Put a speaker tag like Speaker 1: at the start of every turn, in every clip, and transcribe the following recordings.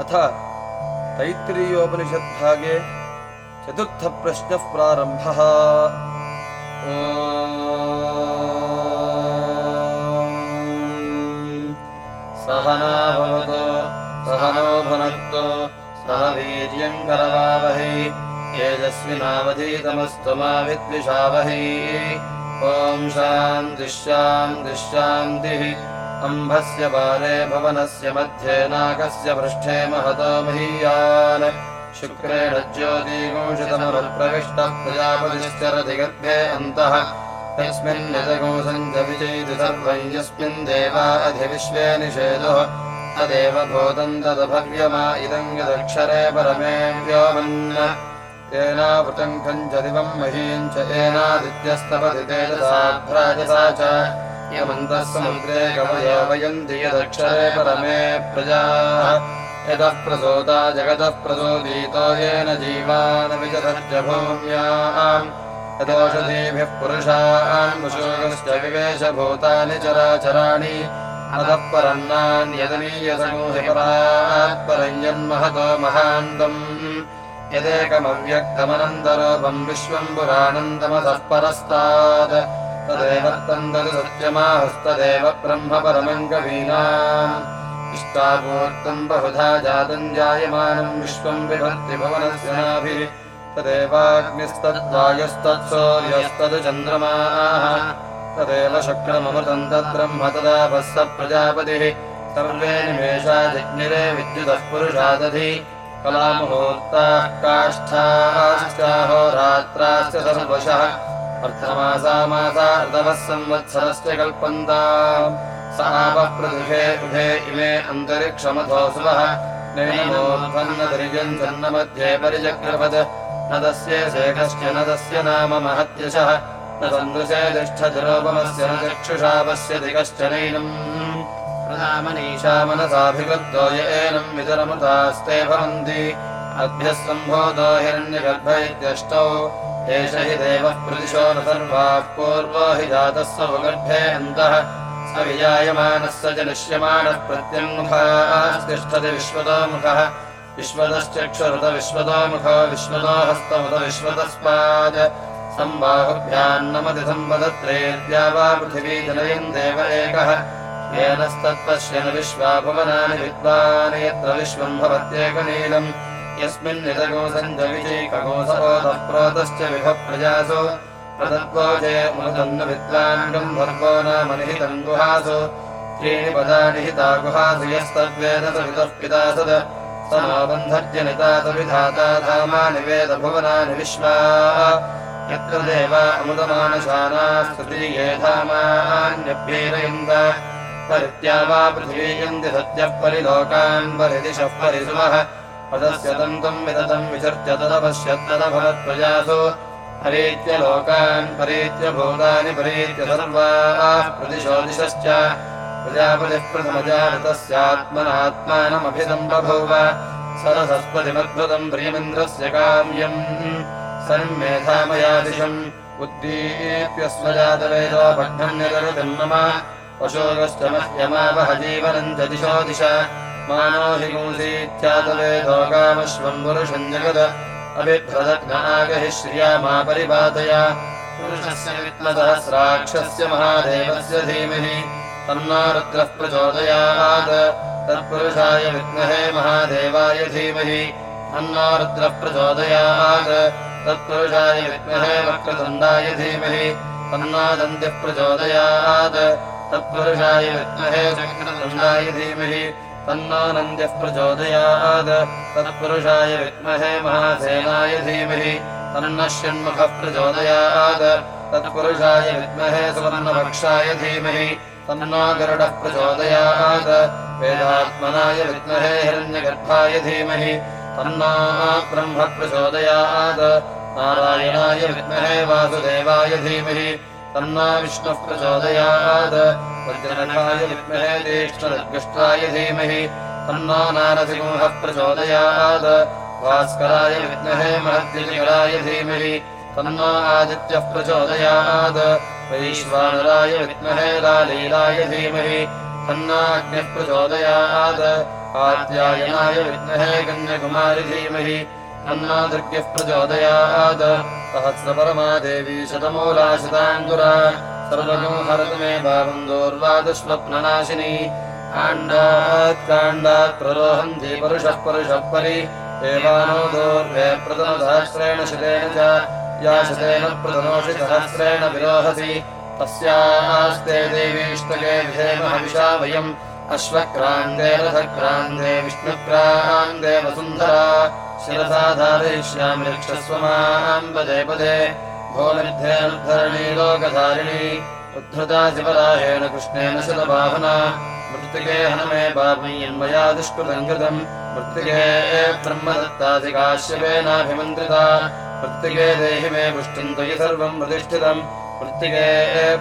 Speaker 1: अथ तैत्तीयोपनिषद्भागे चतुर्थप्रश्नः प्रारम्भः सहनाभवदो सहनोभनन्तो सह वीर्यम् गलावहै तेजस्विनावधितमस्त्वमाविद्विषावही ॐ शान्तिः शान्तिः दिश्यादिः अम्भस्य बाले भवनस्य मध्ये नागस्य पृष्ठे महतो महीयान् शुक्रेण ज्योतीगोषितमनुप्रविष्टप्रजापुरिरधिगर्भे अन्तः यस्मिन् जगोसम् सर्वम् यस्मिन् देवा अधिविश्वे निषेदुः तदेव इदम् यदक्षरे परमे व्येनाभृतम् कम् जिवम् महीम् च तेनादित्यस्तपधितेजसाभ्राजसा च
Speaker 2: यमन्तः समुद्रे कवयो
Speaker 1: वयन्ति यदक्षरे परमे प्रजाः यदः प्रसूता जगतः प्रसूदीतो येन जीवानविचरश्च भूम्या यदोषधीभिः पुरुषाः पुशोगश्च विवेशभूतानि चराचराणि अतः परन्नान्यदनीयसमूहिपरात् परञ्जन्महतो महान्तम् यदेकमव्यक्तमनन्तरोपम् विश्वम् पुरानन्दमतः परस्तात् तदेव तन्दलसत्यमाहस्तदेव ब्रह्मपरमङ्गवीना इष्टापूर्तम् बहुधा तदेवाग्निस्तद्वायस्तत्सौर्यस्तद् चन्द्रमाः तदेव शक्रमृतन्द्रह्म तदापः स प्रजापतिः सर्वे निमेषा विद्युतः पुरुषादधि
Speaker 2: कलामुहूर्ताः
Speaker 1: काष्ठाश्चाहोरात्राश्च सर्वशः अर्थमासामासार्दवः संवत्सरश्च कल्पन्ता स आपः प्रदुषे उभे इमे अन्तरिक्षमधो सुवः नैनोर्वन्नदुर्यम् जन्मध्ये परिचक्रपत् न तस्य शेखश्च न तस्य नाम महत्यशः न सन्दृशे तिष्ठतिरोपमस्य न चक्षुषापस्य दिगश्च नैनम् प्रदामनीशामनसाभिगुद्धो य एनम् वितरमुतास्ते भवन्ति अभ्यः सम्भोतो हिरण्यगर्भ इत्यष्टौ एष हि देवः सर्वाः पूर्वो हि जातस्य वगठे अन्तः स स च विश्वतो हस्तमुत विश्वतस्पाद सम्बाहुभ्यान्नमति सम्भाभ्यान्नमतिसम्पदत्रेत्या वा देव एकः येनस्तत्पश्य न विश्वाभवनानि विश्वम् भवत्येकनीलम् यस्मिन् निरगोसञ्जविजैकगोसोदप्रोतश्च विभप्रजासु प्रदत्वाचे मृदन्न विद्वाङ्गम् भर्गो नामनिहितम् गुहासु त्रीणि पदानिहिता गुहासु यस्तद्वेद स वितः पिता सद समाबन्धज्यनिता सविधाता धामानि वेदभुवनानि विश्वा यत्र देवा अमृतमानशाना स्तृतीये धामान्यप्येरयन्त परित्या वा पृथिवीयन्ति सत्यः परिलोकान् परिदिशः परिसुमः पदस्यदन्तम् विदतम् विजर्त्यपश्यत्तदभवत्प्रजातो परीत्य लोकान् परीत्य भूतानि परीत्य सर्वाः प्रजापतिः प्रथमजातस्यात्मनात्मानमभिदम्बभूव सरसस्पतिमद्भुतम् प्रियमिन्द्रस्य काव्यम् सन्मेधामयादिशम् उत्तीत्यस्वजातवेदन्यशोकश्चमयमावह जीवनम् जतिशोदिश मानोलीत्यादवेदुरुषिनागहि श्रिया मादयसहस्राक्षस्य महादेवस्य धीमहि तन्नारुद्रः प्रचोदयात् तत्पुरुषाय विद्महे महादेवाय धीमहि प्रचोदयात् तत्पुरुषाय विद्महे वक्रदन्दाय धीमहि तन्नादण्ड्यप्रचोदयात् तत्पुरुषाय विद्महे चङ्क्रदन्दाय धीमहि प्रचोदयात् तत्पुरुषाय विद्महे महासेनाय धीमहि षण्मुखः प्रचोदयात् तत्पुरुषाय विद्महे सुवर्णमोक्षाय धीमहि गरुडः प्रचोदयात् वेदात्मनाय विद्महे हिरण्यगर्भाय धीमहि ब्रह्म प्रचोदयात् नारायणाय विद्महे वासुदेवाय धीमहि तन्ना विष्णुः प्रचोदयात् प्रजनाय विद्महे धीमहि तन्ना प्रचोदयात् भास्कराय विद्महे महद्विन्य धीमहि तन्ना प्रचोदयात् वैश्वानराय विद्महे लालीलाय धीमहि तन्नाग्निः प्रचोदयात् आद्यायनाय विद्महे कन्यकुमारि धीमहि अन्नादृग्यः प्रचोदयात् सहस्रपरमा देवी शतमूलाशताङ्कुरा सर्वजो हरतु मे भावम् दूर्वादुष्वप्ननाशिनी काण्डात् काण्डात् प्ररोहन्ति परुषः परुषः परि देवानो दूर्वे प्रतनुसहस्रेण शिरेण च या शिरेण प्रतनोषि सहस्रेण विरोहसि तस्यास्ते देवीष्टके विषेमहविषा वयम् अश्वक्रान्ते रथक्रान्ते विष्णुक्रान्ते वसुन्धरा शिरसाधारयिष्यामि रक्षस्व माम्बदे पदे भोलब्धेन कृष्णेन शिलपाहना मृत्तिके हनमे पामय्यन्मया दुष्कृतम् कृतम् मृत्तिके ब्रह्मदत्तादिकाश्यवेनाभिमन्त्रिता मृत्तिके देहि मे पुष्टयि सर्वम् प्रतिष्ठितम् मृत्तिके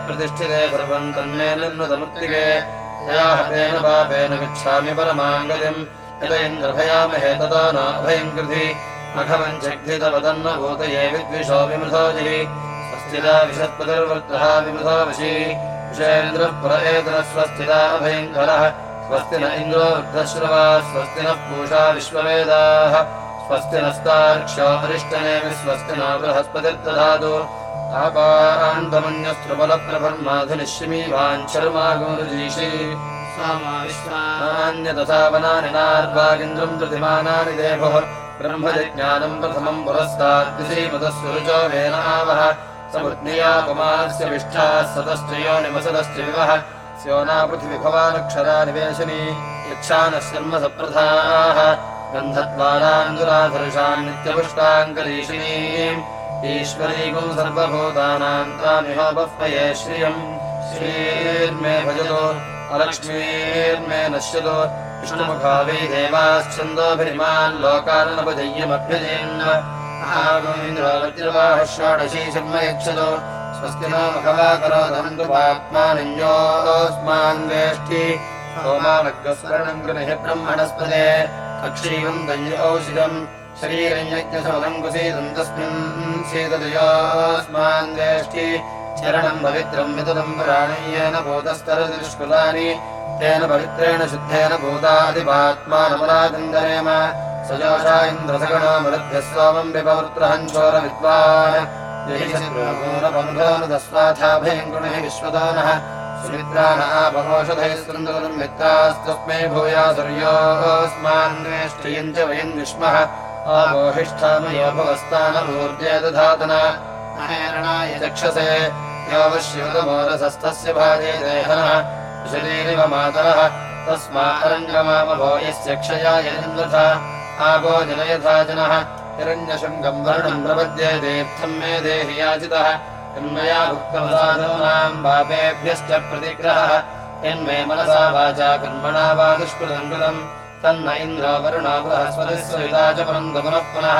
Speaker 1: प्रतिष्ठिते सर्वम् तन्मेत मृत्तिकेण पापेन गच्छामि परमाङ्गलिम् तदा कृधि विद्विषो विद्विषाजिः स्वस्थिता विषत्पतिर्वृद्धा विमृता विषि विषयेन्द्रः स्वस्थिता अभयङ्करः स्वस्ति न इन्द्रो वृद्धश्रवा स्वस्ति नः पूषा विश्ववेदाः स्वस्ति नस्तार्क्षष्टनेऽपि स्वस्ति न बृहस्पतिर्दधातुमन्यस्त्रबलप्रभल्माधिलश्रिमी वाञ्छमा न्द्रम्भो ब्रह्मजानम् प्रथमम् पुरस्ताद्विदस्वरुचो निवसदस्तु विवह स्योनापुथिविभवानक्षरानिवेशिनी यक्षा न प्रधाः गन्धत्वानान्दुराधर्षान् नित्यपृष्टाङ्कलेशिणी ईश्वरैकौ सर्वभूतानाम् तामिह पये श्रियम् श्रीर्मे भजलो अलक्ष्मीर्मे नश्यतो नश्दार शुनोवकावे देवा छंदो परिमान लोकानां वधयये मत्तये नमः वेष्टि सोमानग्रस्वरणम् गृहे ब्रह्मणस्पदे भवका करोदं तुपाप्मानिञ्जो कुसीदन्तस्मिन् गष्टिः वेष्टि चरणम् पवित्रम् विदुदम् प्राणयेन भूतस्तरदिष्कुलानि तेन पवित्रेण शुद्धेन भूतादिपात्मानपराजन्दरेम सजोषा इन्द्रसगणो मृद्भ्य सोमम् विपवृत्रहञ्चोर विद्वान् ूरबन्धोनुदस्वाथाभयङ्गुणे विश्वदानः सुमित्राणापमोषधैः सुन्दरम् मित्रास्तस्मै भूया सुर्योस्मान्वेष्टियम् च वयम् विष्मः आगोहिष्ठामयोपवस्तानमूर्जे दधातन अहेरणाय चक्षसे यावश्युतमोरसस्तस्य भाजे देहनः शरीरिव मातरः तस्मारण्यमापभो यस्य क्षया यजन्तथा आपो जनयथा जनः हिरण्यशृङ्गम् वर्णम् प्रपद्ये देत्थम् मे देहि याचितः किन्मया भुक्तवदानूनाम् पापेभ्यश्च प्रतिग्रहः यन्मे मनसा वाचा कर्मणा वा दुष्कृतम् कृतम् तन्न इन्द्रावरुणा पुरः स्वरस्वविदा च परम् गमनः पुनः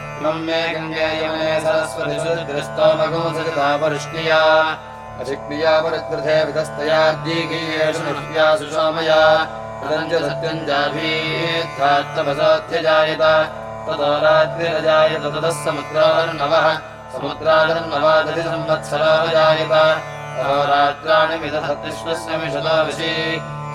Speaker 1: स्वप्नम् मे गङ्गेयमे सरस्वति सुदृष्टोमगोपरुष्ण्या अशिक्मिया परिकृते विधस्तया दीगीयेषु नृत्या सुषामया प्रदञ्च सत्यम् जाभीत्यजायत ततो रात्रिरजायत ततः समुद्रान्नवः समुद्रादन्नवा दधि संवत्सरा जायत रात्राणि विधसत्यश्वस्य मिषदा विषे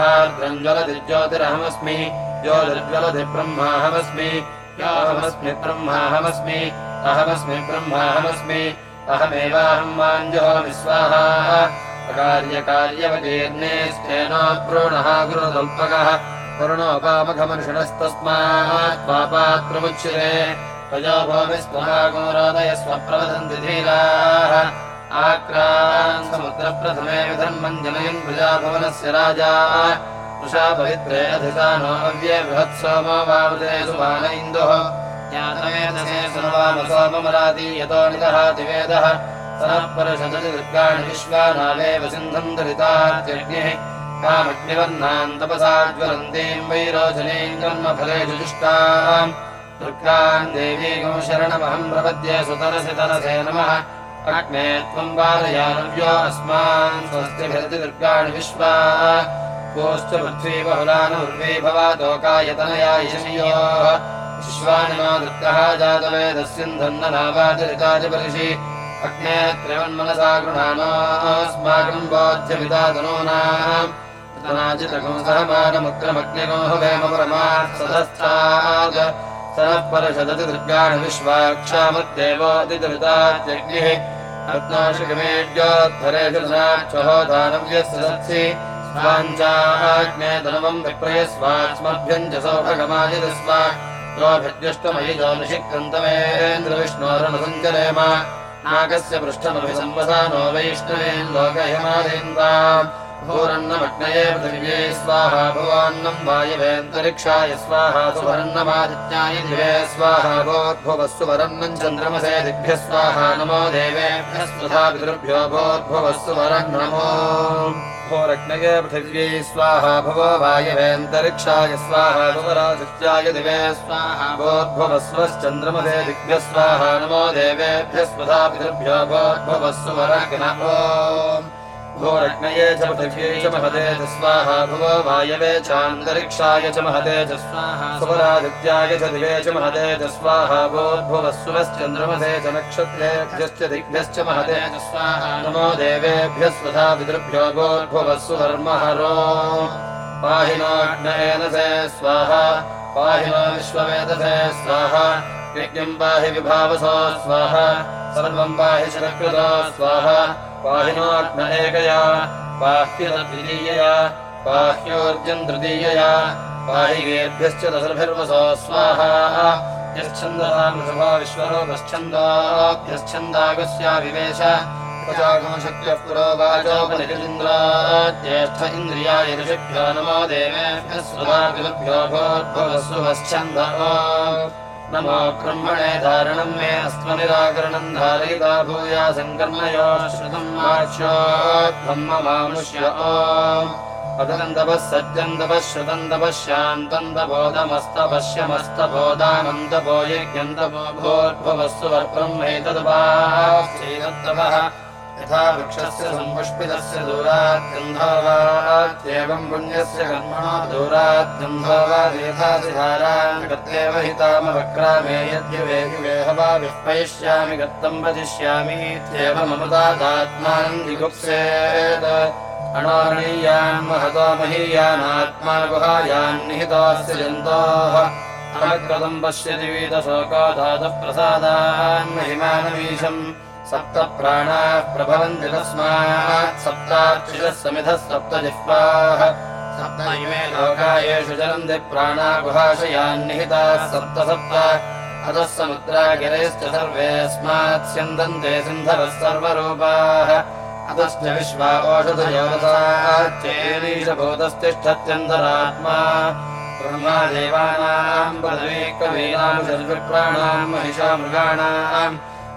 Speaker 1: आर्द्रम् ज्वलति ज्योतिरहमस्मि ज्योतिर्ज्वलति ब्रह्माहमस्मि याहमस्मि ब्रह्माहमस्मि अहमस्मि ब्रह्माहमस्मि अहमेवाहम् माञ्जो विश्वाहा स्थे नोणः गुरुणल्पकः पापकर्षिणस्तस्मात् पापात् प्रमुच्चिरे त्वजामि धीराः आक्रान् समुद्रप्रथमे विधम् मञ्जनयन् प्रजाभवनस्य राजा उषा पवित्रे अधिका नो अव्ये बृहत्सोमो वावृते सुमान इन्दुः ज्ञातमेतमराति यतो निदहाति वेदः विश्वानालेव सिन्धम् दरितार्जज्ञे कामग्निवन्नान् तपसा ज्वलन्तीम् वैरोचनीम् जन्मफलेषु दुष्टाम् दुर्गान् देवीगं शरणमहम् प्रपद्ये सुतरसि तरसे नमः अग्ने त्वम् वादयानव्यो अस्मान् स्वस्तिभिर्दिदुर्गाणि विश्वा पृथ्वी बहुलानुर्वे जातवेदस्यन्धन्ननावादिरितादिपरिषि अग्ने त्रिवन्मनसा बोध्यविदातनूनाम् तनाचितकं सनः परिषदति दुर्गाणि विश्वाक्षामत्येवोदितरुताज्ञः रत्नाशुकमेज्योद्धरेशुनाक्षहोदानम् यस्य सत्सि स्वाञ्चाज्ञे धनुमम् विप्रय स्वाक्ष्मभ्यम् च सौभगमायदस्व त्वाभिद्युष्टमयि ज्योतिषि ग्रन्थमेन्द्रविष्णोरनुसञ्चरेम नागस्य पृष्ठमभिसम्पदा नो भूरन्नमग्नये पृथिव्ये स्वाहा भुवान्नम् वायवेऽन्तरिक्षाय स्वाहा सुवर्णमादित्याय दिवे चन्द्रमसे चन्द्रमदेभ्य स्वाहा नमो देवे हस्वधा भोरग्नये पृथिव्ये स्वाहा भो वायवेन्तरिक्षाय स्वाहाय दिवे स्वाहाभूद्भुवस्वश्चन्द्रमदेभ्यः स्वाहा नमो देवे ह्यस्वधा पितृभ्योद्भुवस्वग्नो भूरग्नये च पृथिव्यै च महते च स्वाहा भुवो वायवे चान्तरिक्षाय च महते च स्वाहा सुपरादित्याय च दिवे च महते च स्वाहा भो भूर्भुवस्सुवश्चन्द्रमसे च नक्षत्रेभ्यश्च दिग्भ्यश्च महते च स्वाहा नमो देवेभ्यः स्वधा पितृभ्यो भूर्भुवस्सुवर्महरो पाहिनोऽग्नयेन से स्वाहा पाहिनो विश्ववेदसे स्वाहा यज्ञम् पाहि विभावसो स्वाहा सर्वम् पाहि शरकृतो स्वाहा पाहिनोग्न एकया बाह्यदृयया बाह्योऽर्जन्तृदीयया पाहिगेभ्यश्च दशर्भिर्वसा स्वाहा यच्छन्द्रमाविश्व पश्चन्दाभ्यश्चन्दागस्याविवेश्यः पुरोपनिन्द्राज्येष्ठन्द नमो ब्रह्मणे धारणम् अस्मनिराकरणम् धारयिता भूया सङ्कर्मयो श्रुतम्ब्रह्म मानुष्योगन्दवः सज्जन्दवः श्रुतन्दवः शान्तन्दबोधमस्तभश्यमस्तबोधानन्दभोये गन्दभो भोद्भवः सुरब्रह्मैतद्वाः यथा वृक्षस्य सम्पुष्पितस्य दूराद्यम्भावा पुण्यस्य कर्मणा दूराद्यम्भवादिधारान् गत्येव हितामवक्रामे तामवक्रामे यद्यिष्यामि कर्तम् वदिष्यामि इत्येवमवदात्मान् जिगुप्त अणाणीयान्महता महीयानात्मा गुहायान्निहितास्य जन्तो नाम क्रदम् पश्यति वेदशोकाधातुप्रसादान्महिमानमीशम् सप्त प्राणाः प्रभवन्ति तस्मात् सप्तात् समिधः सप्त जिह्वाः सप्त इमे येषु चलन्ति प्राणा गुहाशयान्निहिताः सप्त सप्त अधः समुद्रागिरेश्च सर्वेऽस्मात् स्यन्दन्ते सिन्धवः सर्वरूपाः अतश्च विश्वाषदयताेनस्तिष्ठत्यन्तरात्मा ब्रह्मा देवानाम् महिषा मृगाणाम्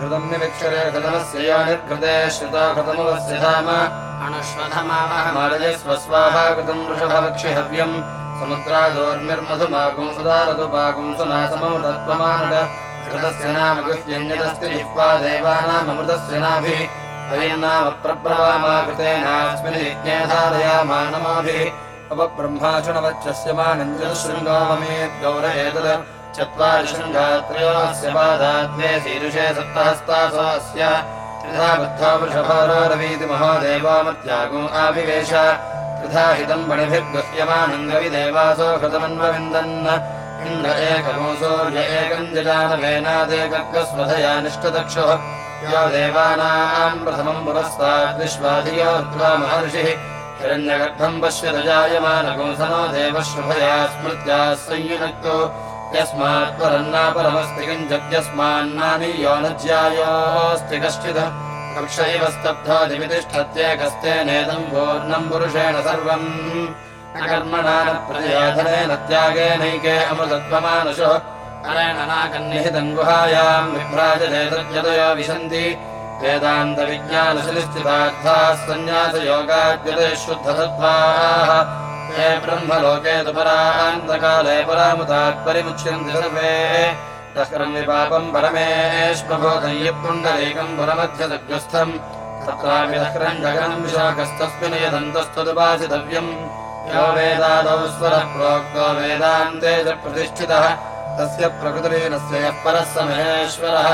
Speaker 1: घृतम् निमिक्षरे घृतमस्य यो निर्घृते श्रुता घृतमवस्य धाम अनुष्वधमावहमालयस्वस्वाहा कृतम् वृषभवक्षि हव्यम् समुद्रादोर्मिर्मधुमागुंसदारदुपागुंसनाशमृतत्वमानद घृतस्य नाम गुह्यञ्जनस्ति जिह्वा देवानामृतस्य नाभिः हरिन्नाम प्रभ्रवामाकृतेनास्मिन् यज्ञे धारयामानमाभिः अपब्रह्माचुणवच्चस्य मानञ्जनशृङ्गामेद्गौरयेत चत्वारिशम् गात्रयोऽस्य पादात्मे शीर्षे सप्तहस्तासो अस्य त्रिधा बुद्धो पुरुषभारोरवीति महोदेवामत्यागो आविवेश त्रिधा हितम् मणिभिर्गुह्यमानम् कविदेवासो कृतमन्वविन्दन् इन्द्र एकमोसूर्य एकम् जानवेनादेकर्गस्वधया निष्ठदक्षुः
Speaker 2: यो देवानाम्
Speaker 1: प्रथमम् पुरस्ताद्विश्वाधियोद्वा महर्षिः हिरण्यगर्भम् पश्यतजायमानगोसनो देवश्रुभया स्मृत्या संयुनक्तौ यस्मात्परन्नापरमस्ति किञ्चत्यस्मान्नानियोनुयोस्ति कश्चित् स्तब्धो निमितिष्ठत्येकस्ते नेदम् पुरुषेण सर्वम् प्रयाधनेन त्यागेनैके अमृतत्वमानुषो अरेण नाकन्निः दङ्गुहायाम् विभ्राजनेतयो विशन्ति वेदान्तज्ञानशलिश्चिदार्था सन्न्यासयोगाद्यते शुद्धसत्त्वा ब्रह्मलोके तु परान्तकाले परिमुच्यन्ति सर्वे जगनम् विशाखस्तस्मिन् यदन्तस्तदुपासितव्यम्
Speaker 2: यो वेदादौ स्वरः
Speaker 1: प्रोक्तो वेदान्ते च प्रतिष्ठितः तस्य यः परः स महेश्वरः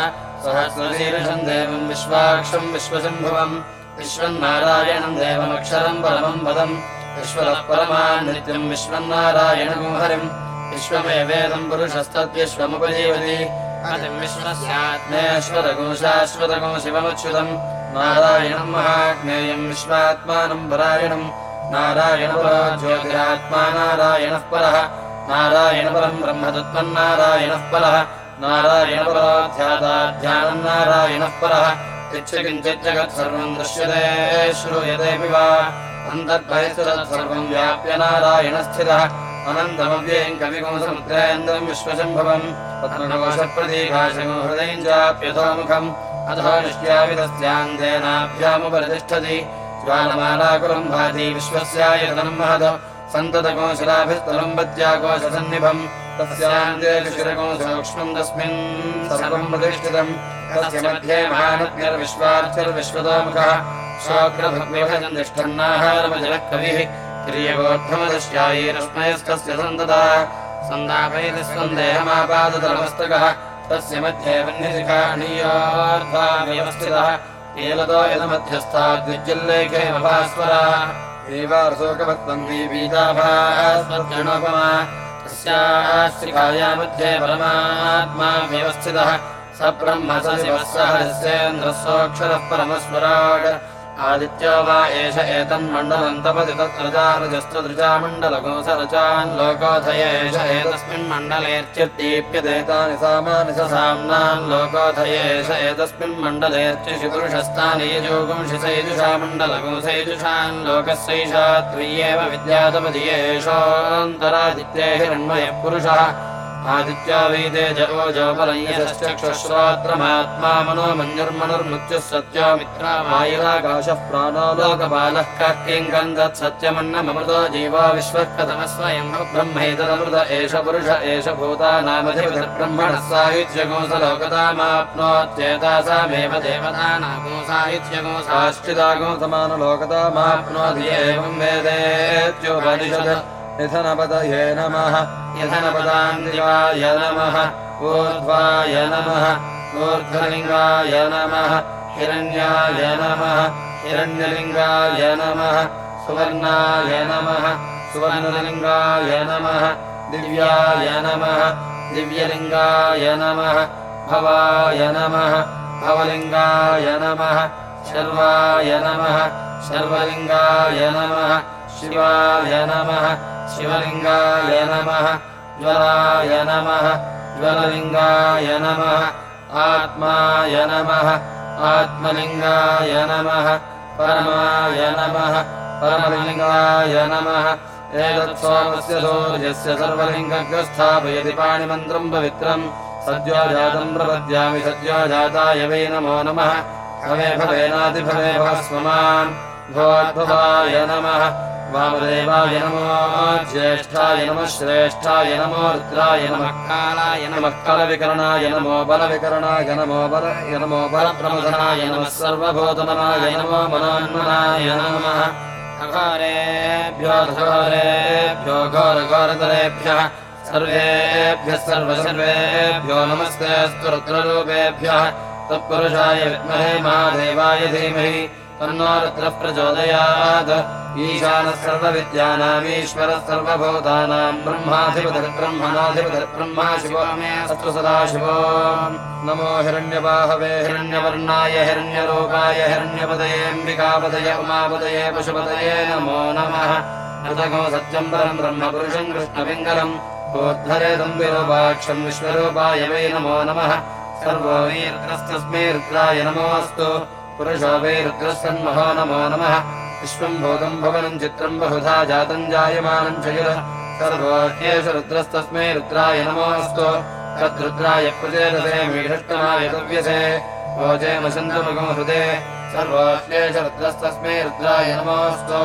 Speaker 1: सहस्रीलम् देवम् विश्वाक्षम् विश्वशम्भुवम् विश्वन्नारायणम् देवमक्षरम् परमम् पदम् विश्वतः परमान् नित्यम् विश्वन्नारायणम् हरिम् विश्वमेवेदम् पुरुषस्तद्विश्वमुपजीवति हरिम् विश्वस्यात्मेश्वरगोशाश्वतगो शिवमुच्युतम् नारायणम् महाज्ञेयम् विश्वात्मानम् परायणम् नारायणपरो ज्योतिरात्मा नारायणः परः नारायणपरम् ब्रह्मदुत्मन् नारायणः परः नारायणपराध्यादाध्यानम् नारायणः परः यच्छ किञ्चित् जगत्सर्वम् दृश्यते श्रूयतेऽपि वा अन्तर्भयश्चरत्सर्वम् व्याप्य नारायण स्थितः अनन्तमव्ययम् कविगुणसमुद्रयन्द्रम् विश्वशम्भवम् प्रदीभाषमो हृदयम् चाप्यथामुखम् अथो निष्ट्याविदस्यान्देनाभ्यामुपरतिष्ठति ज्वालमानाकुलम् भाति विश्वस्यायतनम् महद सन्ततकोशलाभिस्तरम् पत्याकोशसन्निभम् तस्यान्देशिरकोशोक्ष्मम् तस्मिन् सर्वम् प्रतिष्ठितम् तस्य मध्ये महानत्यर्विश्वार्थिर्विश्वतामुखः सोऽग्रभग्निभजन्निष्ठन्नाहारभजलकविः क्रियगोर्ध्वमदश्यायी रश्मयस्तस्य सन्ददा सन्दापयति सन्देहमापादतलमस्तकः तस्य मध्ये वह्निशिखाणीयोर्ध्वाव्यवस्थितः एलतो यदमध्यस्ताद्विजल्लेखे मभास्वरा देवार्शोकभक्त्वम् देवीदाभास्मद्गणोपमा तस्याश्रिकाया मध्ये परमात्मा व्यवस्थितः स ब्रह्म स शिवः सहस्येन्द्रः आदित्यो वा एष एतन्मण्डलं तपदितत् रजाजस्तृजामण्डलको सरजान् लोकाथयेष एतस्मिन्मण्डले चिदीप्यतेतानि सामानि ससाम्नान् लोकाथयेश एतस्मिन् मण्डलेश्चि शिपुरुषस्तानि यजुगुंशि सैदुषा लोकस्यैषा त्वयैव विद्यातमधिषोऽन्तरादित्यैः पुरुषः आदित्या च आवेदय जवोजो भलयस्य सक्षो स्वत्र महात्मा मनोमन्यर्मनरुच्छ सत्य मित्रा माइरा गाश प्राणलोकपालक कें गङ्गच्छ चच्छमन्न ममदा जीवा विश्वकतम स्वयं ब्रह्म एष पुरुष एष भूता नाम ब्रह्मणस् सहाय्य गौसल लोकतामाप्नो चेता यथनपदये नमः निधनपदाङ्ग्रियाय नमः ऊर्ध्वाय नमः ऊर्ध्वलिङ्गाय नमः हिरण्याय नमः हिरण्यलिङ्गाय नमः सुवर्णाय नमः सुवर्णलिङ्गाय नमः दिव्याय नमः दिव्यलिङ्गाय नमः भवाय नमः भवलिङ्गाय नमः शर्वाय नमः शर्वलिङ्गाय नमः शिवाय नमः शिवलिङ्गाय नमः
Speaker 2: ज्वलाय नमः
Speaker 1: ज्वलिङ्गाय नमः आत्माय नमः आत्मलिङ्गाय नमः परमाय नमः परमलिङ्गाय नमः एतत्त्वमस्य सूर्यस्य सर्वलिङ्गग्य स्थापयति पाणिमन्त्रम् पवित्रम् सद्यम् प्रपद्यामि सद्यो जातायवे नमो नमः वामदेवाय नमो ज्येष्ठाय नमः श्रेष्ठाय नमो रुद्राय नो बलविकरणाय नोधनाय नमः सर्वभोधमाय नमः सर्वेभ्यः सर्वेभ्यो नमस्ते स्तुत्ररूपेभ्यः सत्पुरुषाय विद्महे महादेवाय धीमहि अर्णोर् प्रचोदयात् ईशानसर्वविद्यानामीश्वरः सर्वभूतानाम् ब्रह्माधिपतिर्ब्रह्मणाधिपतिर्ब्रह्मा शिभो मे सत्सुसदाशिभो नमो हिरण्यवाहवे हिरण्यवर्णाय हिरण्यरूपाय हिरण्यपदयेऽम्बिकापदय उमापदये पशुपदये नमो नमः परम् ब्रह्मपुरुषम् कृष्णमिङ्गलम् गोद्धरेदम् दम्बिरूपाक्षम् विश्वरूपाय वै नमो नमः रुद्राय नमोऽस्तु पुरुषोऽपि रुद्रस्तन्महो नमो नमः विश्वम् भूतम् भुवनम् चित्रम् बहुधा जातम् जायमानम् च यद् सर्वोऽस्तेषु रुद्रस्तस्मै रुद्राय नमोऽस्तु तद्रुद्राय प्रचेदसे मीढष्टमायतव्यसे भोजे न सन्तमुगम् हृदे सर्वोऽस्तेषु रुद्रस्तस्मै रुद्राय नमोऽस्तु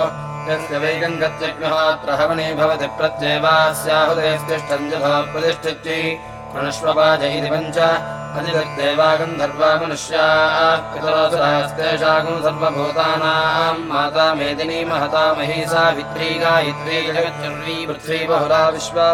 Speaker 1: यस्य वैकम् गत्यज्ञः प्रहवणे भवति प्रत्येवास्याहृदयस्तिष्ठम् जभा प्रतिष्ठति प्रणश्वपाच इति पञ्च देवागन्धर्वामनुष्यास्तेषाकम् सर्वभूतानाम् माता मेदिनी महता महीषा वित्री पृथ्वी बहुरा विश्वा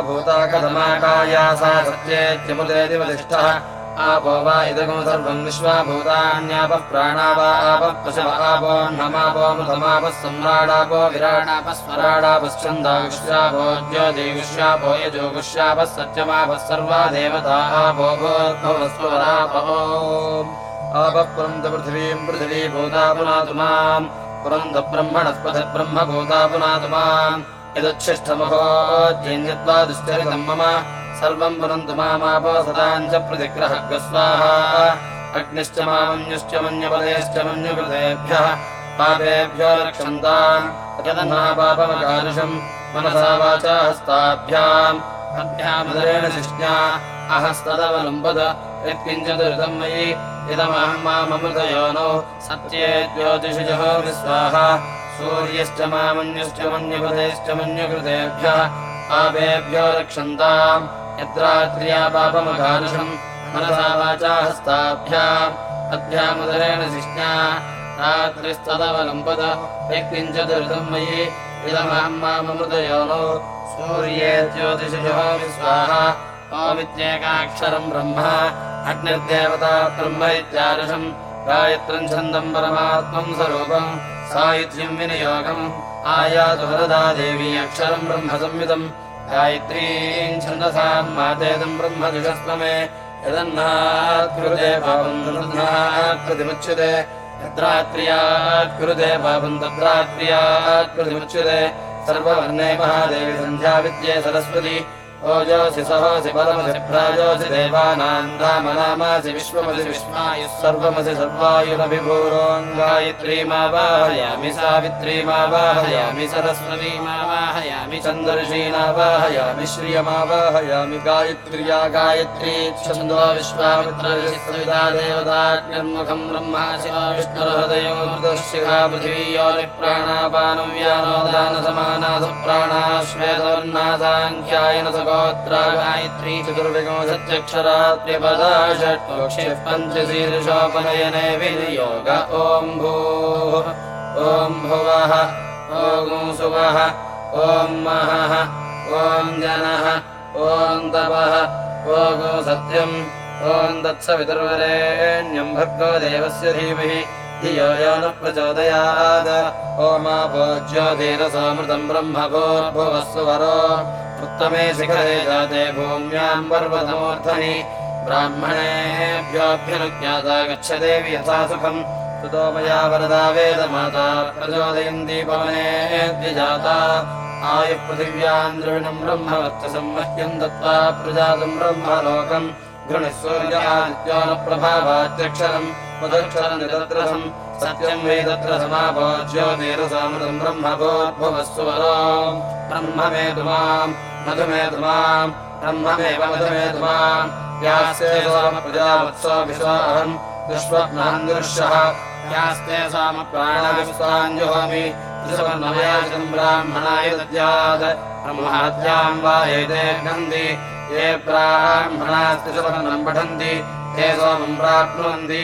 Speaker 1: कथमाकाया सा सत्ये चेतिवधिष्ठः आपो वा इदगो सर्वम् विश्वाभूतान्यापः प्राणावा आपः पशव आपो नमापो मृतमापः सम्राडापो विराणापः स्मराडापश्चन्दाविश्वापो ज्योतिविश्वापो यजो विश्वापः सत्यमापः सर्वा देवता आपो भोद्भवस्वरापो आपः पुरन्त पृथिवीम् पृथिवी भूता पुनातु माम् पुरन्त ब्रह्मणस्पथ ब्रह्म भूता पुनातु माम् यदुच्छिष्टमहोद्यन्यत्वा दुश्चरितम् मम सर्वम् वदन्तु मामापो सदा च प्रतिग्रहः स्वाहा अग्निश्च मामन्युश्च मन्यपलेश्च मन्यकृतेभ्यः पापेभ्यो रक्षन्ताम् मनसा वाचा वाचहस्ताभ्याम् अहस्तदवलम्बद यत्किञ्चिदृदम् मयि इदमहमा मम सत्ये ज्योतिषजहो स्वाहा सूर्यश्च मामन्युश्च मन्यपलेश्च मन्यकृतेभ्यः पापेभ्यो रक्षन्ताम् यत्रात्र्यापापमखादृशम् मनसा वाचा इदमहम् हस्ताभ्यामुदरेण रात्रिस्तदवलम्पदृदम् ओमित्येकाक्षरम् ब्रह्म अग्निर्देवता ब्रह्म इत्यादृशम् गायत्रम् छन्दम् परमात्मम् स्वरूपम् सायुध्यम् विनियोगम् आयातु सुरदा देवी अक्षरम् ब्रह्म संयुतम् गायत्रीम् छन्दसाम् मातेदम् ब्रह्मदिशस्तमे दिवस्त्वमे यदन्नात् कृते पावम्ना कृतिमुच्यते दद्रात्र्यात् कृते भावम् दद्रात्र्यात्कृतिमुच्यते सन्ध्याविद्ये सरस्वती ओजसि सहासि पदमसि प्रायोषि देवानां धामनामासि विश्वमसि विश्वायु सर्वमसि सर्वायुरभिभून् गायत्री मावाहयामि सावित्री मावाहयामि सहस्रवीमावाहयामि चन्दर्षीनावाहयामि श्रियमावाहयामि गायत्र्या गायत्री छन्दो विश्वामित्रविधा देवतान्मुखं ब्रह्मा शिवाविष्णहृदयो मृदशिखा पृथिवी यो प्राणापानव्यानो दयानसमानास गायत्री चतुर्विगो सत्यक्षरात्रिपदा पञ्चशीर्षोपनयने विनियोग ॐ भूः ॐ ॐ
Speaker 2: ॐ महः
Speaker 1: ॐ जनः ॐ तपः ॐ सत्यम् ओं भर्गो देवस्य धीमहि धियो यो न प्रचोदयात् ओमा भोज्योतिरसामृतम् ब्रह्मभो उत्तमे शिखरे जाते भूम्याम् पर्वतमूर्धनि ब्राह्मणेभ्योऽभ्यनुज्ञाता गच्छते यथा सुखम् ततो मया वरदा वेदमाता प्रचोदयन्ती पवने द्विजाता आयुःपृथिव्याम् द्रविणम् ब्रह्मवत्सम्मह्यम् दत्त्वा प्रजातम् ब्रह्मलोकम् घृणः सूर्यादित्यो न पदक्षरन्यतत्रसम् सत्यम् वै तत्र समापोज्यो नेरसामृतम् ब्रह्मभोद्भुवस्वरो ब्रह्ममेतुमाम् मधुमेतुमाम् ब्रह्ममेव मधुमेतुमाम् यास्ते सोमप्रजावत्सो विश्वाहम् दुष्वप्नान् दृश्यः यास्ते साम प्राणविश्वाञ्जोमि त्रिसुवर्णमयाजम् ब्राह्मणाय दद्यात् ब्रह्माद्याम् वा एते गन्ति ये ब्राह्मणा त्रिसुवर्णम् पठन्ति ते सोमम् प्राप्नुवन्ति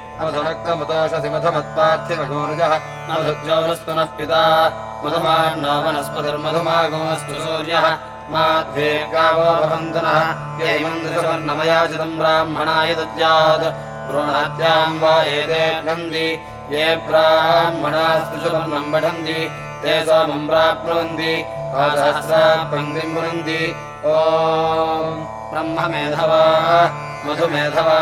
Speaker 1: अमधुरक्तमुतोषसि मधुमत्पार्थिवगोरुजः मधुज्योरस्तुनः पिता मधुमान्नो वनस्पतिर्मधुमागोऽस्तु सूर्यः माध्वे गावो भवन्तनः ब्राह्मणाय दद्यात् द्रोणाद्याम् वा एते नन्दि ये ब्राह्मणास्तु सुवर्णम् पठन्ति ते सोमम् प्राप्नुवन्ति पादशास्त्रापङ्क्तिम् वृन्दि ओ ब्रह्म मधुमेधवा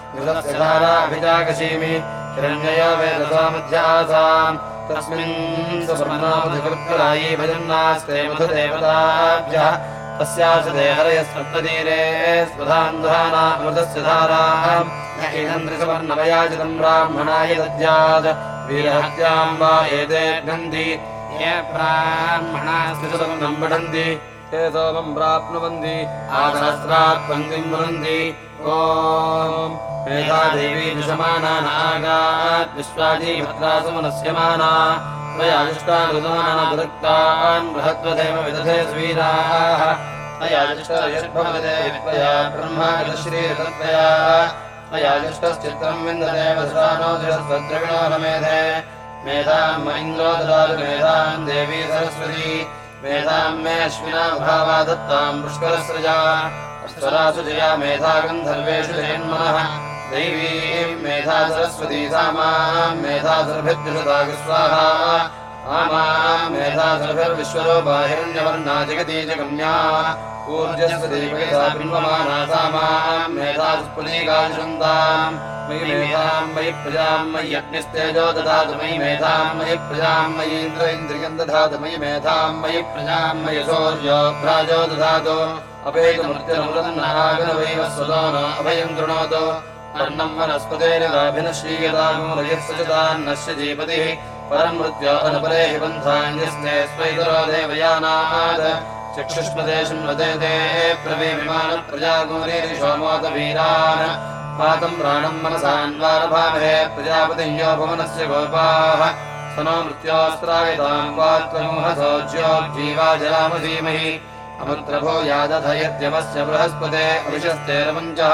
Speaker 1: विदत्सदाभिजागसीमि हिरण्यया वेदसामध्यासाम् तस्मिन् सुवर्णामधिकृत्करायी भजन्नास्ते मधुदेवताभ्यः तस्यासदे हरयस्वप्नदीरे स्वधान्धानामृतस्य धाराम् इदन्द्रिसुवर्णवयाजितम् ब्राह्मणाय दद्यात् वीरहत्याम् वा एते गन्ति ये ब्राह्मणास्तिसवर्णम् पठन्ति ते सोमम् प्राप्नुवन्ति आसहस्रात् पङ्क्तिम् वदन्ति ओम् एता देवी च समाना नागात् विश्वाजीभत्रासमनस्यमाना त्वयाजिष्टानुदानवृत्तान् बृहत्वदेव विदधे स्वीराः त्वयाजिष्टयर्भवदेवया ब्रह्मागतश्रीरत्वया त्वयाजिष्टश्चित्रम् विन्दते वसुरानोदिषद्रविणो न मेधे मेधाम् महीन्द्रो ददातु मेधाम् देवी सरस्वती मेधाम् मे अश्विना भावा दत्ताम् पुष्करसृजा अश्वरासु जया मेधा गन्धर्वेषु जयन्मनः दैवीम् मेधा सरस्वती सामाम् मेधासुरभिद्विषदागस्वाहा आमाम् मेधासुरभिर्विश्वरूपा हिरण्यवर्णा जगती जगम्या मयि मेधाम् मयि प्रजाम् मयि अग्निस्तेजो ददातु मयि मेधाम् मयि प्रजाम् मयि इन्द्र इन्द्रियम् ददातु मयि मेधाम् मयि प्रजाम् मयि ददातु अभयम् कृणोतु अन्नम् वनस्पतेरिदाभिनश्रीयतान्नस्य जीपतिः परम् मृत्यो अनुपरे बन्धान्यस्ते स्वैतरो देवयानात् चक्षुष्मदेशम् रजयते प्रवेमिमानम् प्रजागोरे शोमोदवीरान् पातम् प्राणम् मनसान्वारभावे प्रजापतिन्यो भुवनस्य गोपाः स नो मृत्योऽस्त्रायताम् वा त्वमोहसोज्यो जीवा जलामधीमहि अमन्त्रभो यादधयद्यमस्य बृहस्पते अविशस्तेरमुञ्चः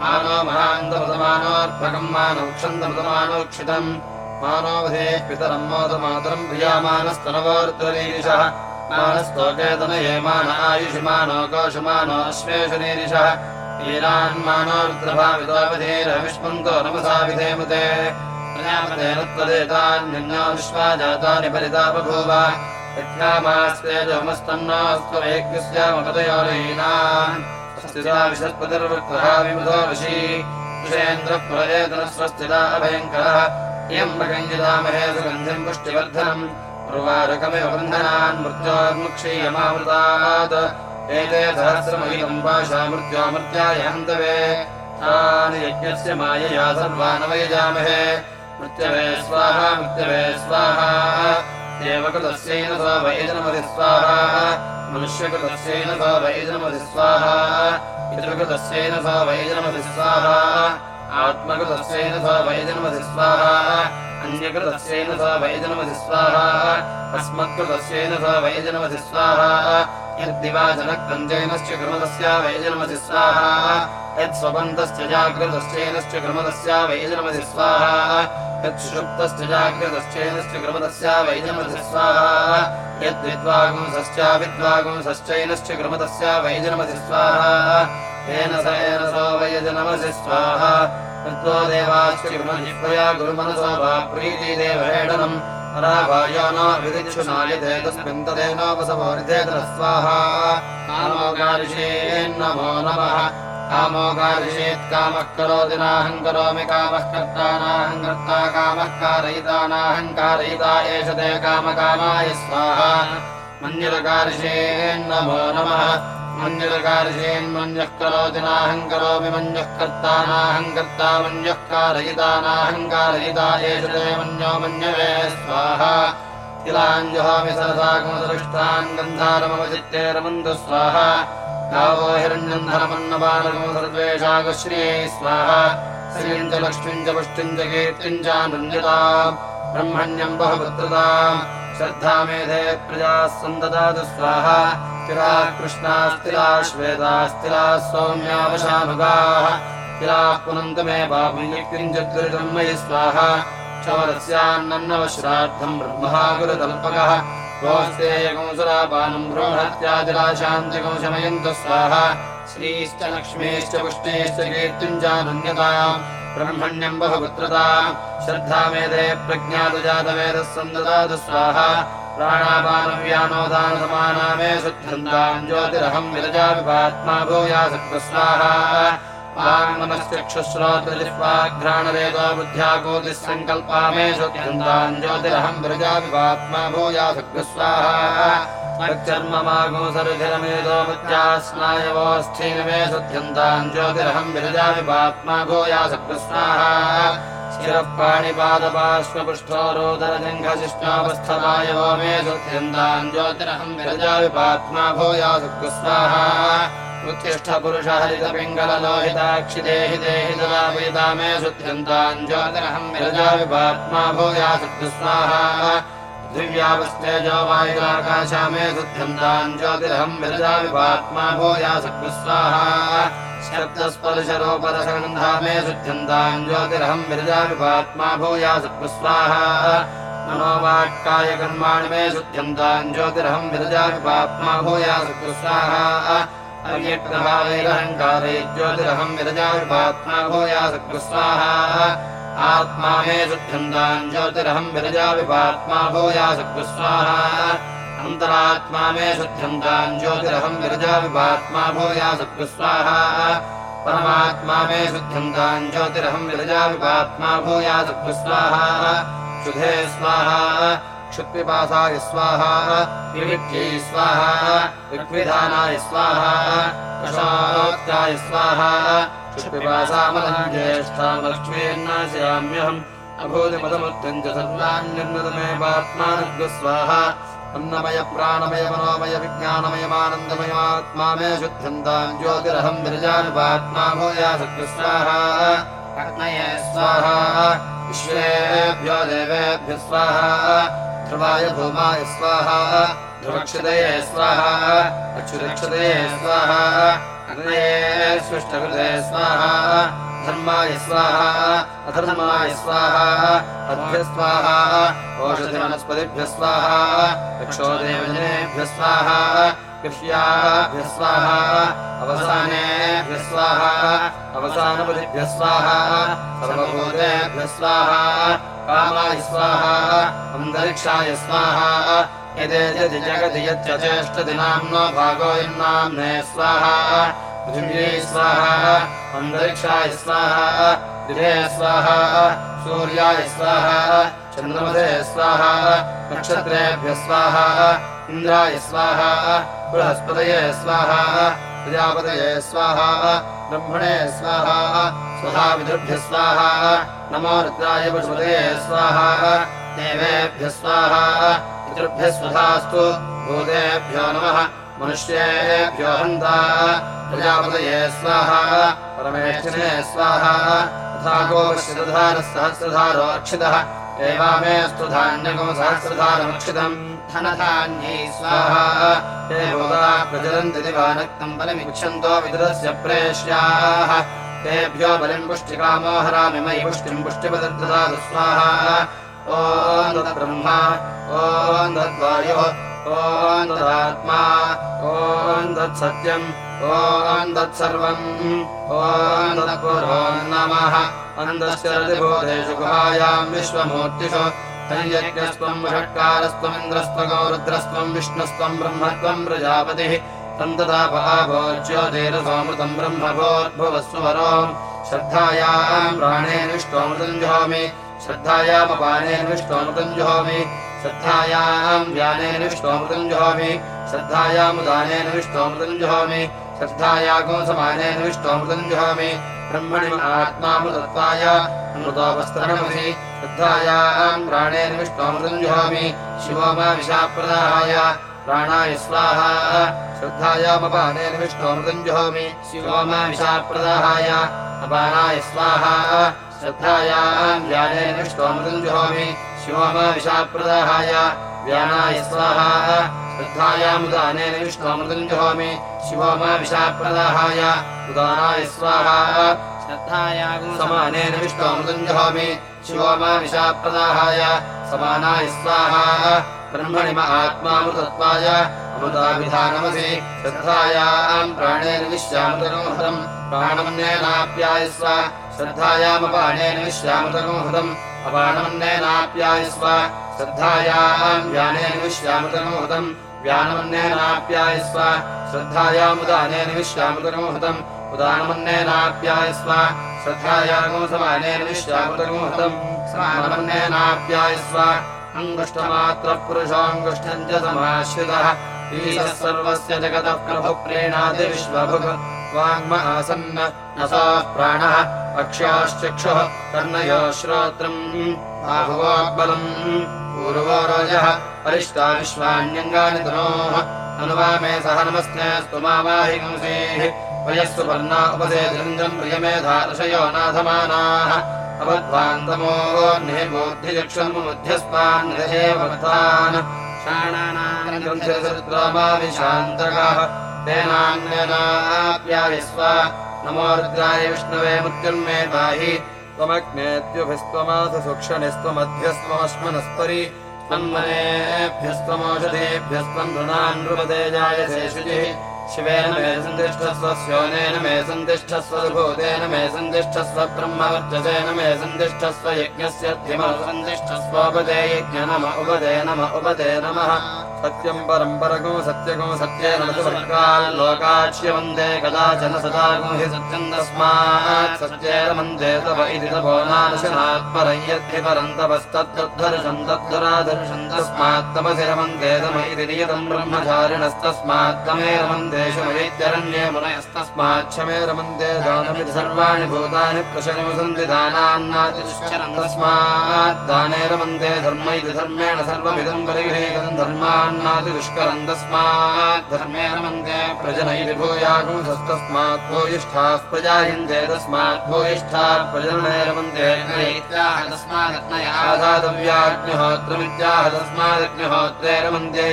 Speaker 1: मानो महान्दमृतमानोऽर्पकम् मानोक्षन्दमृतमानोक्षितम् मानोऽवधे पितरम् मोदमातरम् प्रियामानस्तनवोर्तरीरिशः मानस्तोकेतनये मान आयुषिमानो कोशमानो अश्वेशनीरिशः ीरान्मानोर्द्रभाविदाविधेरविष्पन्तो नमसा विधेमुते प्रयामतेनुत्वदेतान्यन्याविश्वा जातानि परिता बभूव यज्ञामास्ते जोमस्तन्नास्त्वेकस्यामपदयोलीनाम् स्वस्तिदा विशस्पतिर्वृत्तः विमृतो ऋषी
Speaker 2: विषयेन्द्रप्रयेतनः
Speaker 1: स्वस्तिदा अभयङ्करः इयम् प्रकञ्जितामहे सुगन्धिम् पुष्टिवर्धनम् उर्वारकमिव बन्धनान् मृत्योर्मुक्षीयमावृतात् एते सहस्रमयम् पाशा मृत्यो तानि यज्ञस्य मायया सर्वानवयजामहे मृत्यवे स्वाहा मृत्यवे स्वाहा देवकलस्येन सह वैजनमधिस्वाहा मनुष्यकदस्येन सह वैजनमधिस्वाहाकदस्येन स वैजनमधिस्वाहा आत्मकृतस्येन स वैजन्मधिस्वाहा अन्यकृतस्येन स वैजन्मधिस्वाहाकृतस्येन स वैजन्मधिस्वाहा जनः कञ्जयनश्च क्रमदस्य वैजन्मधिस्वाहा यत् स्वबन्धस्य जाग्रदस्यैनश्च कर्मदस्य वैजन्मधि स्वाहा जाग्रदश्चैनश्च क्रमदस्य वैजन्मधिस्वाहाद्विद्वागम् चाविद्वागम् सश्चयनश्च क्रमदस्य वैजनमधि स्वाहा येन स येन सोवयति नमसि स्वाहा कृत्वो देवाश्चिया गुरुमनसो वा प्रीतिदेवहेडनम् रावायो नो विदिच्छुनायते तस्मिन् तदेनोपसमोर्धेतर स्वाहा कामोकादिशेन्नमो नमः कामोकादिशेत् कामः करोति नाहं करोमि कामः कर्ता नाहं कर्ता कामः कारयिता नाहं कारयिता एष ते कामकामाय स्वाहा मन्दिरकादिशेन्नमो नमः मन्यकारषेन्मन्यः करोति नाहं करोमि मन्यः कर्ता नाहं कर्ता मन्यः कारयिता नाहं कारयिता एषदे मन्यो मन्यवे स्वाहा तिलाञ्जुहामि सरसाकमसृष्टान् गन्धारमवचित्ते रमन्तः स्वाहा गावो हिरण्यन्धरमन्नपालकम सर्वेशाकश्रिये स्वाहा श्रीम् च लक्ष्मीम् च पुष्टिम् च कीर्तिम् च नृञ्जता ब्रह्मण्यम् बहुपुत्रता श्रद्धा मेधे प्रजाः सन्ददातु स्वाहा किल कृष्णास्तिला श्वेतास्तिला सौम्यावशाः किलाः पुनन्द मेत्रिञ्ज त्रय स्वाहान्नवश्रार्थम् ब्रह्मल्पकः पानम् ब्रोणत्याकौ शमयन्त स्वाहा श्रीश्च लक्ष्मीश्च कीर्तिम् चानन्यताम् ब्रह्मण्यम् बहुपुत्रता श्रद्धा मेदे प्रज्ञादजातवेदः सन्दता दुःस्वाहा प्राणापानव्यानोदानसमानामे सत्सन्द्राञ्ज्योतिरहम् विरजापिपात्मा भूया सत्त्वस्वाहा क्षुश्रो त्रिष्पाघ्राणरेदो बुद्ध्याकोलिस्सङ्कल्पा मे शुध्यन्ताम् ज्योतिरहम् ब्रजापिमा भूयासकृस्वाः मागोसरिधिरमेदो बुद्ध्यास्नाय वो स्थी मे शुद्ध्यन्ताम् ज्योतिरहम् बिरजापि पात्मा भूयासकृष्णाः स्थिरपाणिपादपार्श्वपृष्ठोरोदरजङ्घशिष्टावस्थलाय वो मे शुद्ध्यन्ताम् ज्योतिरहम् भूया भूयासकृष्णाः उत्तिष्ठ पुरुषहरित पिङ्गल लोहिताक्षि देहि देहि दलापेता मे शुद्ध्यन्ताञ्ज्योतिरहम् विरजामि पहात्मा भूयास स्वाहा दिव्यावस्तेजो वायु आकाशा मे शुद्ध्यन्ताञ्ज्योतिरहम् विरजामि पहात्मा भूयासुस्वाहास्पर्शरोपदशगन्धा मे शुद्ध्यन्ताम् ज्योतिरहम् विरजामिपात्मा भूयासृत्स्वाहा मनोवाक्काय कर्माणि मे शुद्ध्यन्ताम् ज्योतिरहम् विरजामि पात्मा भूयासु स्वाहा अव्यक्तभावैरहङ्कारे ज्योतिरहम् विरजाविपात्मा भूयासक्तुस्वाहा आत्मा मे शुद्ध्यन्ताम् ज्योतिरहम् विरजाविपात्मा भूयासक्तुस्वाहा अन्तरात्मा मे शुद्ध्यन्ताम् ज्योतिरहम् विरजाविपात्मा परमात्मा मे ज्योतिरहम् विरजाविपात्मा स्वाहा क्षुत्पिपासाय स्वाहा स्वाहाधानाय स्वाहाय स्वाहाम्यहम्बुद्ध्यञ्च सत्वान्यन्नः अन्नमयप्राणमयमनोमयविज्ञानमयमानन्दमयमात्मा मे शुद्ध्यन्ताम् ज्योतिरहम् ब्रजान्पात्मा स्वाहाय स्वाहा ध्रुवाय भूमाय स्वाहा ध्रुवक्षदये स्वाहा अक्षुरक्षदये स्वाहा अग्नये सृष्टकृते स्वाहा धर्माय स्वाहा अधर्माय स्वाहा अद्भ्य स्वाहा ओषधिवनस्पतिभ्यः स्वाहा यक्षोदेवनेभ्यः स्वाहा व्यस्वः अवसाने व्यस्वः अवसानबुलिव्यस्वाः सर्वे व्यस्वाः कालाः अन्तरिक्षाय स्वाहा यदि जगदियचेष्टदिनाम्ना भागोयिन्नाम्ने स्वाहा न्द्रपदे स्वाहा नक्षत्रेभ्यः स्वाहा इन्द्राय स्वाहा बृहस्पतये स्वाहा प्रजापदये स्वाहा ब्रह्मणे स्वाहा स्वधा पितृभ्यः स्वाहा नमाय पषदये स्वाहा देवेभ्यः स्वाहास्तु भूतेभ्यो नमः मनुष्येभ्यो हन्ता प्रजापतये स्वाहा परमेक्षणे स्वाहा
Speaker 2: तथा गोपस्य
Speaker 1: दधार सहस्रधारो अक्षितः स्वाहा हे भोगा प्रजलन्ति दिवानक्तम् बलमिच्छन्तो विदुरस्य प्रेष्याः तेभ्यो बलिम् पुष्टिकामो हरामि मयि पुष्टिम् पुष्टिपदर्दधातु स्वाहा ओम् दत् ब्रह्मा ओम् दद्वायोः कोऽन् तदात्मा कोऽन् तत्सत्यम् कोऽन् तत्सर्वम् कोऽन् तत्पुरो नमः अन्धस्य रतिभूतेषु गुहायाम् विश्वमूर्तिषु हरियज्ञस्त्वम् बृहत्कारस्त्वमिन्द्रस्त्वगौरुद्रस्त्वम् विष्णुस्त्वम् ब्रह्मत्वम् प्रजापतिः सन्ततापहाभोज्योतेन सोमृतम् ब्रह्मभोद्भुवस्वरो श्रद्धायाम् प्राणेन विष्णोमृतम् जहोमि श्रद्धायामपानेन विष्णोमृतम् जहोमि श्रद्धायां ज्ञानेन विष्टोमृतं जहोमि श्रद्धायामृदानेन विष्टोमृतं जहोमि श्रद्धाया कुंसमानेन विष्टोमृतं जहोमि ब्रह्मणित्मामृतत्वाय अमृतो श्रद्धायाम् विष्टोमृतं जहोमि शिवोम विशाप्रदाय प्राणा युस्वाहा श्रद्धायामपानेन विष्टोमृतं जहोमि शिवो मा विशाप्रदाय श्रद्धायाम् ज्ञानेन विष्टोमृतं जहोमि शिवो व्यानाय स्वाहा श्रद्धायामुदानेन श्रद्धायामृदानेन विष्णामृतञ्जहमि शिवो उदानाय स्वाहा श्रद्धायागुसमानेन श्रद्धायाम् समानेन विष्णामृतम् समानाय स्वाहा मा ब्रह्मणिम आत्मामृतत्वाय अमृताभिधानमसि श्रद्धायाम् प्राणेन विश्वामृतनोहृतम् प्राणम् नेनाप्यायस्वा श्रद्धायामपाणेन विश्वामृतनोहृतम् अपाणमन्नेनाप्यायस्व श्रद्धायाम् यानेन विश्यामुतरमोहतम् व्यानमन्येनाप्यायस्व श्रद्धायामुदानेन विश्यामुतरमोहृतम् उदानमन्नेनाप्यायस्वा श्रद्धायामो समानेन विश्यामतरमोहृतम् समानमन्येनाप्यायस्व अङ्गुष्ठमात्रपुरुषाङ्गुष्ठम् च समाश्रितः ईशः सर्वस्य जगतः विश्वभुः वाङ्म आसन्न नसा प्राणः पक्ष्याश्चक्षुः कर्णयो श्रोत्रम् आहुवाग्बलम् पूर्वोरोजः परिष्टा विश्वान्यङ्गानि धनोः हनुवामे सह नमस्ते स्तुमावाहिंसेः वयस्सु वर्णा उपदे दृन्दम् प्रियमेधादृशयो नाधमानाः अवध्वान्तमोऽन्हेबोद्धिलक्षन्मध्यस्मान्हेवान् शाणानाग्रन्थे सर्वामाविशान्तकः ेनाङ्गो रुद्राय विष्णवे मृत्युर्मेताहि त्वमग्नेत्युभिस्त्वमाधुसुक्षणिभ्यस्मस्मनस्परि तन्मनेभ्यस्तमौषधेभ्यस्वन् नृणा नृपदेजाय शेषुः शिवेन मे सन्तिष्ठस्व स्योनेन मे सन्तिष्ठस्व भूतेन मे सन्तिष्ठस्व ब्रह्मवर्चसेन मे उपदे नमः सत्यं परम्परगो सत्यगो सत्यै नोकाच्य वन्दे कदाचन सदात्मरन्तरिणस्तस्मात्तमेर मन्दे शमयैत्यरण्ये मुनयस्तस्माच्छमेरमन्दे दानमिति सर्वाणि भूतानि प्रशनुसन्ति दानान्नातिनिश्चरन्दस्मानेर मन्दे धर्म इति धर्मेण सर्वमिदम्बरैरीकं धर्मा दुष्करम् तस्मात् धर्मेण मन्दे प्रजनैः भूयागुंसस्तस्मात् भूयिष्ठाः प्रजायन्ते तस्मात् भूयिष्ठाः प्रजनैर्मन्दे तस्मादग्नयाधातव्याग्निहोत्रमित्याह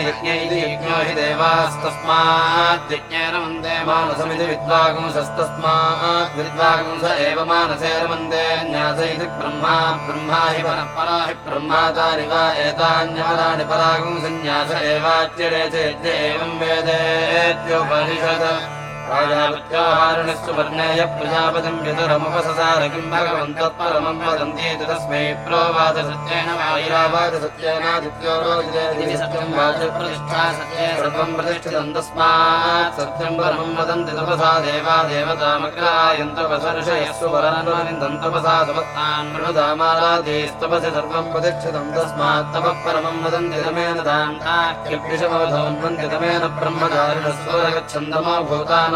Speaker 1: यज्ञैति यज्ञो हि देवास्तस्माद्यज्ञेन मानसमिति विद्वागुंसस्तस्मात् विद्वागुंस एव मानसेर्मन्दे न्यास इति ब्रह्मा ब्रह्मा हि परः परा हि ब्रह्मातानि वा एतान्यपराणि परागुंसन्यास वाच्यरे जेट्टे वंब्यदे राजावत्याहारणस्तु वर्णेय प्रजापतिम् यतरमुपससार किम् भगवन्तत्परमम् वदन्तीति तस्मै प्रोवादसत्येन वायुरावादसत्येनादित्यो रोदिसत्यम् वाचप्रतिष्ठा सत्ये सर्वम् प्रतिष्ठितम् तस्मात् सत्यम् परमम् वदन्ति तपसा देवा देवतामग्रायन्तपसर्षयस्तु वरन्वनिन्दन्तपसा तपत्तान्मृदामाराधेस्तपसि सर्वम् प्रतिष्ठितम् तस्मात् तपः परमम् वदन्ति तमेन तान्ताख्यभृशमवधोन्वन्ति तमेन ब्रह्मधारिणस्वरगच्छन्दमो भूताना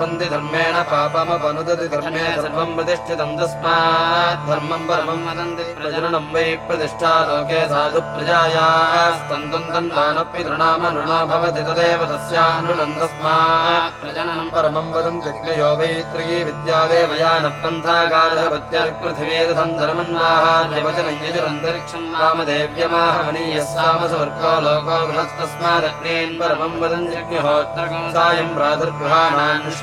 Speaker 1: धर्मेण पापमपनुं वै प्रतिष्ठा लोके साधु प्रजायानपि तृणामृणन्दस्मा प्रजनो वैत्रियी विद्यादे वयानः पन्थान्नामधेमाहमणि यस्याम सुवर्गो लोको बृहस्तस्मादग्नीयं प्राधुर्गुहा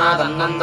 Speaker 1: आन्द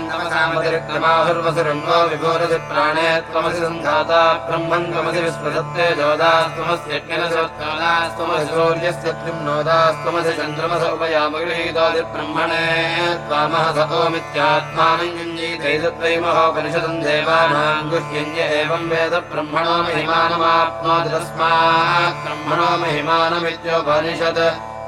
Speaker 1: प्राणे त्वमसि सन्धाता ब्रह्मन् त्वमसि विस्मृशत्ते जोदास्त्वमस्य सूर्यस्य त्रिम्नोदास्त्वमसि चन्द्रमस उपयामगुहीतो त्वामः सतोमित्यात्मानयुञ्जीतेषदम् गुह्यञ्ज एवम् वेद ब्रह्मणो महिमानमात्मादि तस्मात् ब्रह्मणो महिमानमित्योपनिषत्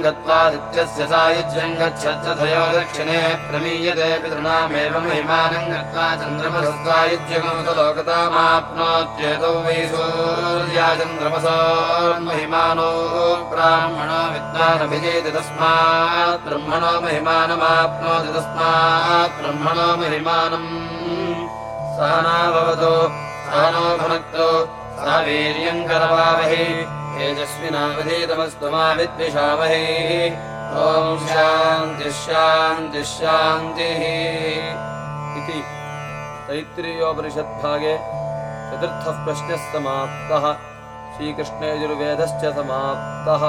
Speaker 1: दित्यस्य सायुज्यम् गच्छयो दक्षिणे प्रमीयते पितृणामेव महिमानम् चेतो वै सूर्या चन्द्रमसमहिमानो ब्राह्मणो तस्मात् ब्रह्मणो महिमानमाप्नोति तस्मात् ब्रह्मणो महिमानम् सा न भवतो स नो वीर्यम् करवावहि एजस्विनावधिमस्तमाविद्विषावहे ॐ श्याम् ज्यः ज्यञ्जिः इति तैत्तीयोपनिषद्भागे चतुर्थः प्रश्नः समाप्तः श्रीकृष्णयजुर्वेदश्च समाप्तः